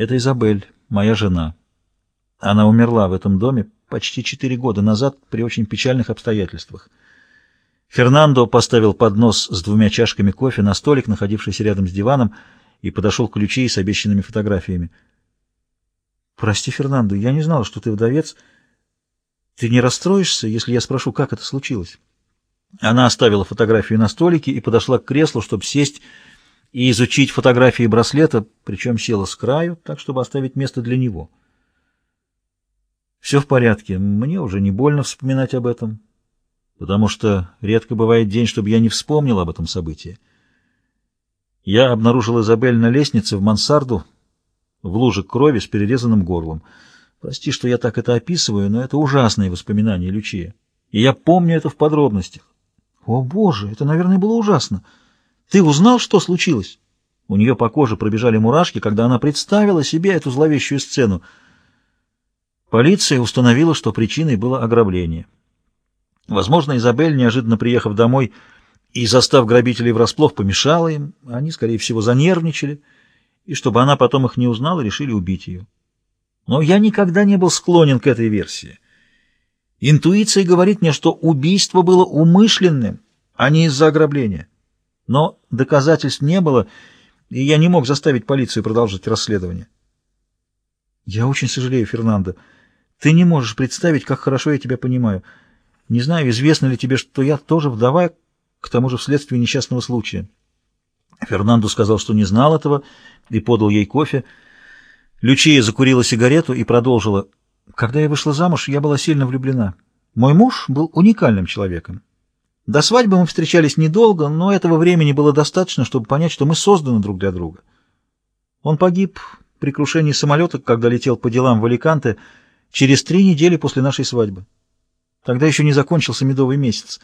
Это Изабель, моя жена. Она умерла в этом доме почти четыре года назад при очень печальных обстоятельствах. Фернандо поставил поднос с двумя чашками кофе на столик, находившийся рядом с диваном, и подошел к ключи с обещанными фотографиями. «Прости, Фернандо, я не знал, что ты вдовец. Ты не расстроишься, если я спрошу, как это случилось?» Она оставила фотографию на столике и подошла к креслу, чтобы сесть и изучить фотографии браслета, причем села с краю, так, чтобы оставить место для него. «Все в порядке, мне уже не больно вспоминать об этом» потому что редко бывает день, чтобы я не вспомнил об этом событии. Я обнаружил Изабель на лестнице в мансарду в луже крови с перерезанным горлом. Прости, что я так это описываю, но это ужасные воспоминания Лючия. И я помню это в подробностях. О, Боже, это, наверное, было ужасно. Ты узнал, что случилось? У нее по коже пробежали мурашки, когда она представила себе эту зловещую сцену. Полиция установила, что причиной было ограбление. Возможно, Изабель, неожиданно приехав домой и застав грабителей врасплох, помешала им, они, скорее всего, занервничали, и чтобы она потом их не узнала, решили убить ее. Но я никогда не был склонен к этой версии. Интуиция говорит мне, что убийство было умышленным, а не из-за ограбления. Но доказательств не было, и я не мог заставить полицию продолжить расследование. Я очень сожалею, Фернандо. Ты не можешь представить, как хорошо я тебя понимаю. Не знаю, известно ли тебе, что я тоже вдова, к тому же вследствие несчастного случая. Фернандо сказал, что не знал этого, и подал ей кофе. Лючия закурила сигарету и продолжила. Когда я вышла замуж, я была сильно влюблена. Мой муж был уникальным человеком. До свадьбы мы встречались недолго, но этого времени было достаточно, чтобы понять, что мы созданы друг для друга. Он погиб при крушении самолета, когда летел по делам в Аликанте, через три недели после нашей свадьбы. Тогда еще не закончился медовый месяц.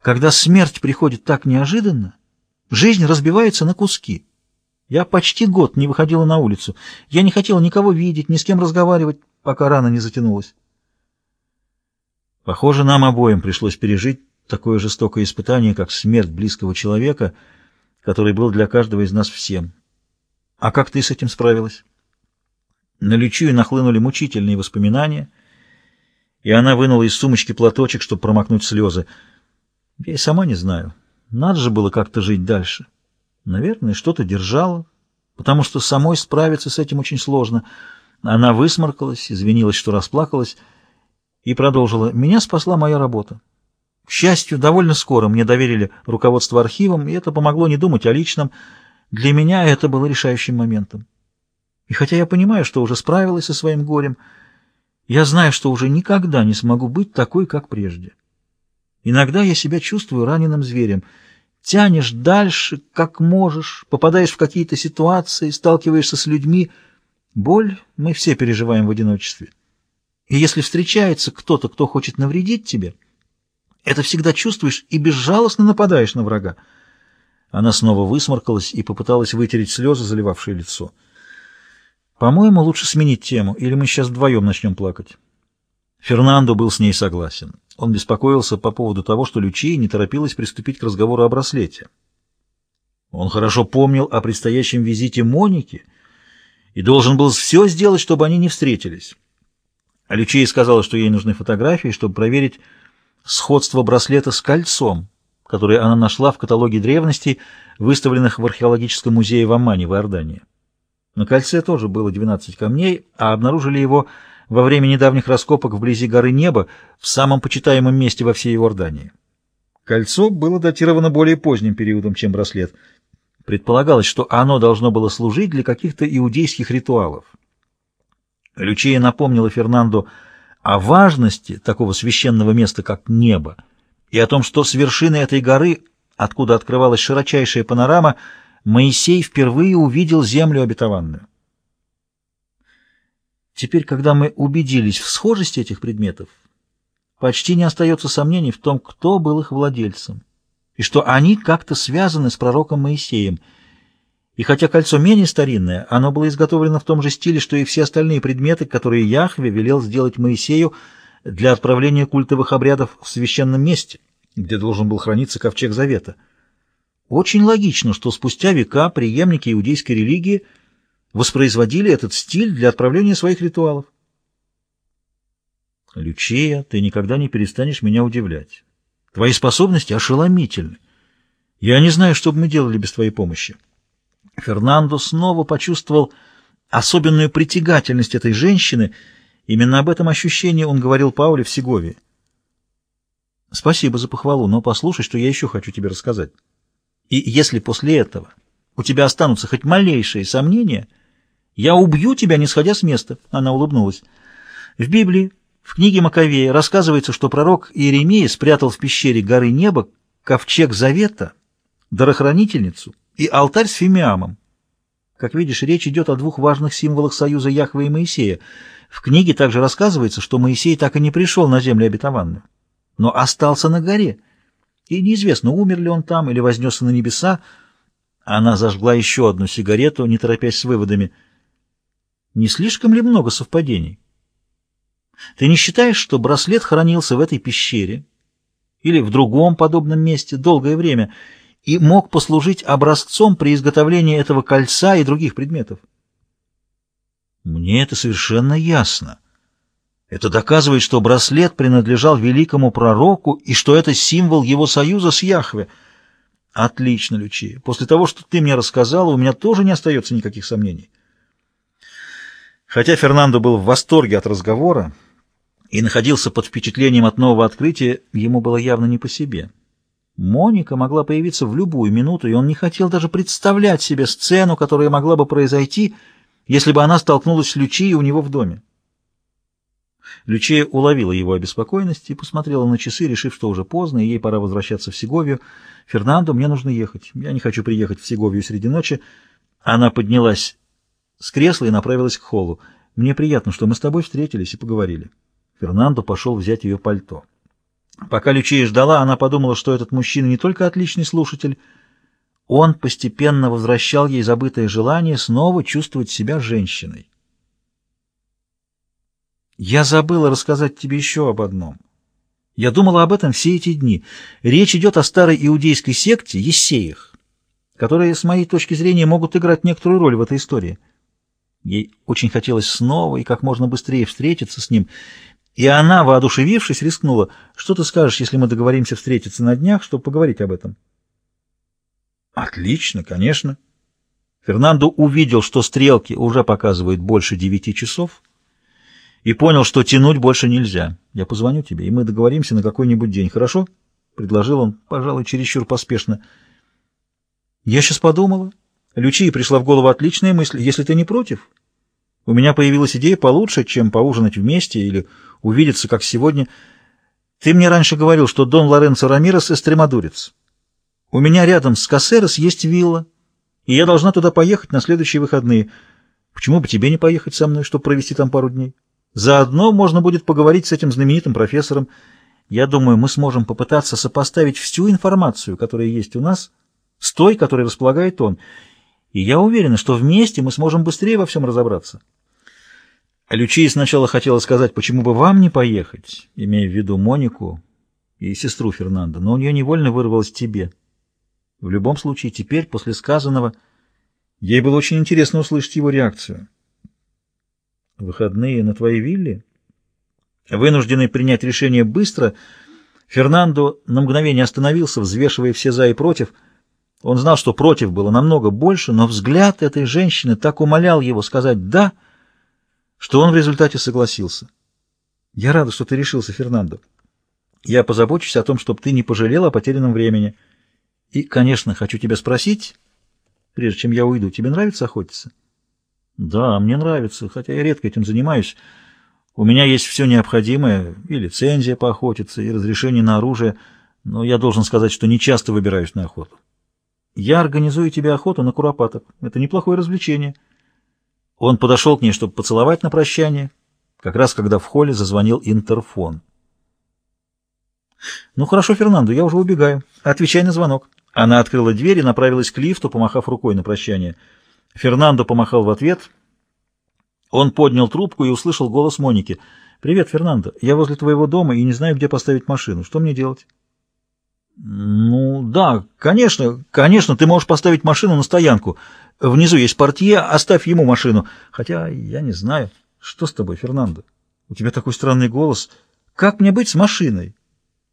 Когда смерть приходит так неожиданно, жизнь разбивается на куски. Я почти год не выходила на улицу. Я не хотела никого видеть, ни с кем разговаривать, пока рана не затянулась. Похоже, нам обоим пришлось пережить такое жестокое испытание, как смерть близкого человека, который был для каждого из нас всем. А как ты с этим справилась? На Лючию нахлынули мучительные воспоминания — и она вынула из сумочки платочек, чтобы промокнуть слезы. Я и сама не знаю. Надо же было как-то жить дальше. Наверное, что-то держало, потому что самой справиться с этим очень сложно. Она высморкалась, извинилась, что расплакалась, и продолжила. Меня спасла моя работа. К счастью, довольно скоро мне доверили руководство архивом, и это помогло не думать о личном. Для меня это было решающим моментом. И хотя я понимаю, что уже справилась со своим горем, я знаю, что уже никогда не смогу быть такой, как прежде. Иногда я себя чувствую раненым зверем. Тянешь дальше, как можешь, попадаешь в какие-то ситуации, сталкиваешься с людьми. Боль мы все переживаем в одиночестве. И если встречается кто-то, кто хочет навредить тебе, это всегда чувствуешь и безжалостно нападаешь на врага. Она снова высморкалась и попыталась вытереть слезы, заливавшие лицо. По-моему, лучше сменить тему, или мы сейчас вдвоем начнем плакать. Фернандо был с ней согласен. Он беспокоился по поводу того, что Лючия не торопилась приступить к разговору о браслете. Он хорошо помнил о предстоящем визите Моники и должен был все сделать, чтобы они не встретились. А Лючия сказала, что ей нужны фотографии, чтобы проверить сходство браслета с кольцом, которое она нашла в каталоге древностей, выставленных в археологическом музее в Аммане в Иордании. На кольце тоже было 12 камней, а обнаружили его во время недавних раскопок вблизи горы Неба, в самом почитаемом месте во всей Иордании. Кольцо было датировано более поздним периодом, чем браслет. Предполагалось, что оно должно было служить для каких-то иудейских ритуалов. Лючия напомнила Фернандо о важности такого священного места, как небо, и о том, что с вершины этой горы, откуда открывалась широчайшая панорама, Моисей впервые увидел землю обетованную. Теперь, когда мы убедились в схожести этих предметов, почти не остается сомнений в том, кто был их владельцем, и что они как-то связаны с пророком Моисеем. И хотя кольцо менее старинное, оно было изготовлено в том же стиле, что и все остальные предметы, которые Яхве велел сделать Моисею для отправления культовых обрядов в священном месте, где должен был храниться ковчег Завета. Очень логично, что спустя века преемники иудейской религии воспроизводили этот стиль для отправления своих ритуалов. Лючия, ты никогда не перестанешь меня удивлять. Твои способности ошеломительны. Я не знаю, что бы мы делали без твоей помощи. Фернандо снова почувствовал особенную притягательность этой женщины. Именно об этом ощущении он говорил Пауле в Сегове. Спасибо за похвалу, но послушай, что я еще хочу тебе рассказать. И если после этого у тебя останутся хоть малейшие сомнения, я убью тебя, не сходя с места. Она улыбнулась. В Библии в книге Маковея рассказывается, что пророк Иеремия спрятал в пещере горы неба ковчег завета, дарохранительницу и алтарь с фимиамом. Как видишь, речь идет о двух важных символах союза Яхвы и Моисея. В книге также рассказывается, что Моисей так и не пришел на землю обетованную, но остался на горе. И неизвестно, умер ли он там или вознесся на небеса. Она зажгла еще одну сигарету, не торопясь с выводами. Не слишком ли много совпадений? Ты не считаешь, что браслет хранился в этой пещере или в другом подобном месте долгое время и мог послужить образцом при изготовлении этого кольца и других предметов? Мне это совершенно ясно. Это доказывает, что браслет принадлежал великому пророку и что это символ его союза с Яхве. Отлично, Лючия. После того, что ты мне рассказала, у меня тоже не остается никаких сомнений. Хотя Фернандо был в восторге от разговора, и находился под впечатлением от нового открытия, ему было явно не по себе. Моника могла появиться в любую минуту, и он не хотел даже представлять себе сцену, которая могла бы произойти, если бы она столкнулась с Лючией у него в доме. Лючия уловила его обеспокоенность и посмотрела на часы, решив, что уже поздно, и ей пора возвращаться в Сеговию. «Фернандо, мне нужно ехать. Я не хочу приехать в Сеговию среди ночи». Она поднялась с кресла и направилась к холлу. «Мне приятно, что мы с тобой встретились и поговорили». Фернандо пошел взять ее пальто. Пока Лючия ждала, она подумала, что этот мужчина не только отличный слушатель, он постепенно возвращал ей забытое желание снова чувствовать себя женщиной. «Я забыла рассказать тебе еще об одном. Я думала об этом все эти дни. Речь идет о старой иудейской секте Ессеях, которые, с моей точки зрения, могут играть некоторую роль в этой истории». Ей очень хотелось снова и как можно быстрее встретиться с ним, и она, воодушевившись, рискнула. «Что ты скажешь, если мы договоримся встретиться на днях, чтобы поговорить об этом?» «Отлично, конечно». Фернандо увидел, что стрелки уже показывают больше девяти часов, и понял, что тянуть больше нельзя. «Я позвоню тебе, и мы договоримся на какой-нибудь день, хорошо?» — предложил он, пожалуй, чересчур поспешно. «Я сейчас подумала. Лючии пришла в голову отличная мысль. Если ты не против, у меня появилась идея получше, чем поужинать вместе или увидеться, как сегодня. Ты мне раньше говорил, что Дон Лоренцо Рамирес эстремадурец. У меня рядом с Кассерос есть вилла, и я должна туда поехать на следующие выходные. Почему бы тебе не поехать со мной, чтобы провести там пару дней? Заодно можно будет поговорить с этим знаменитым профессором. Я думаю, мы сможем попытаться сопоставить всю информацию, которая есть у нас, с той, которой располагает он. И я уверена, что вместе мы сможем быстрее во всем разобраться. Лючия сначала хотела сказать, почему бы вам не поехать, имея в виду Монику и сестру Фернандо, но у нее невольно вырвалось тебе. В любом случае, теперь, после сказанного, ей было очень интересно услышать его реакцию. «Выходные на твоей вилле?» Вынужденный принять решение быстро, Фернандо на мгновение остановился, взвешивая все «за» и «против». Он знал, что «против» было намного больше, но взгляд этой женщины так умолял его сказать «да», что он в результате согласился. «Я рада, что ты решился, Фернандо. Я позабочусь о том, чтобы ты не пожалел о потерянном времени. И, конечно, хочу тебя спросить, прежде чем я уйду, тебе нравится охотиться?» «Да, мне нравится, хотя я редко этим занимаюсь. У меня есть все необходимое, и лицензия поохотиться, и разрешение на оружие, но я должен сказать, что не часто выбираюсь на охоту. Я организую тебе охоту на куропаток. Это неплохое развлечение». Он подошел к ней, чтобы поцеловать на прощание, как раз когда в холле зазвонил интерфон. «Ну хорошо, Фернандо, я уже убегаю. Отвечай на звонок». Она открыла дверь и направилась к лифту, помахав рукой на прощание. Фернандо помахал в ответ. Он поднял трубку и услышал голос Моники. «Привет, Фернандо. Я возле твоего дома и не знаю, где поставить машину. Что мне делать?» Ну, да, конечно, конечно, ты можешь поставить машину на стоянку. Внизу есть портье, оставь ему машину. Хотя, я не знаю, что с тобой, Фернандо? У тебя такой странный голос. Как мне быть с машиной?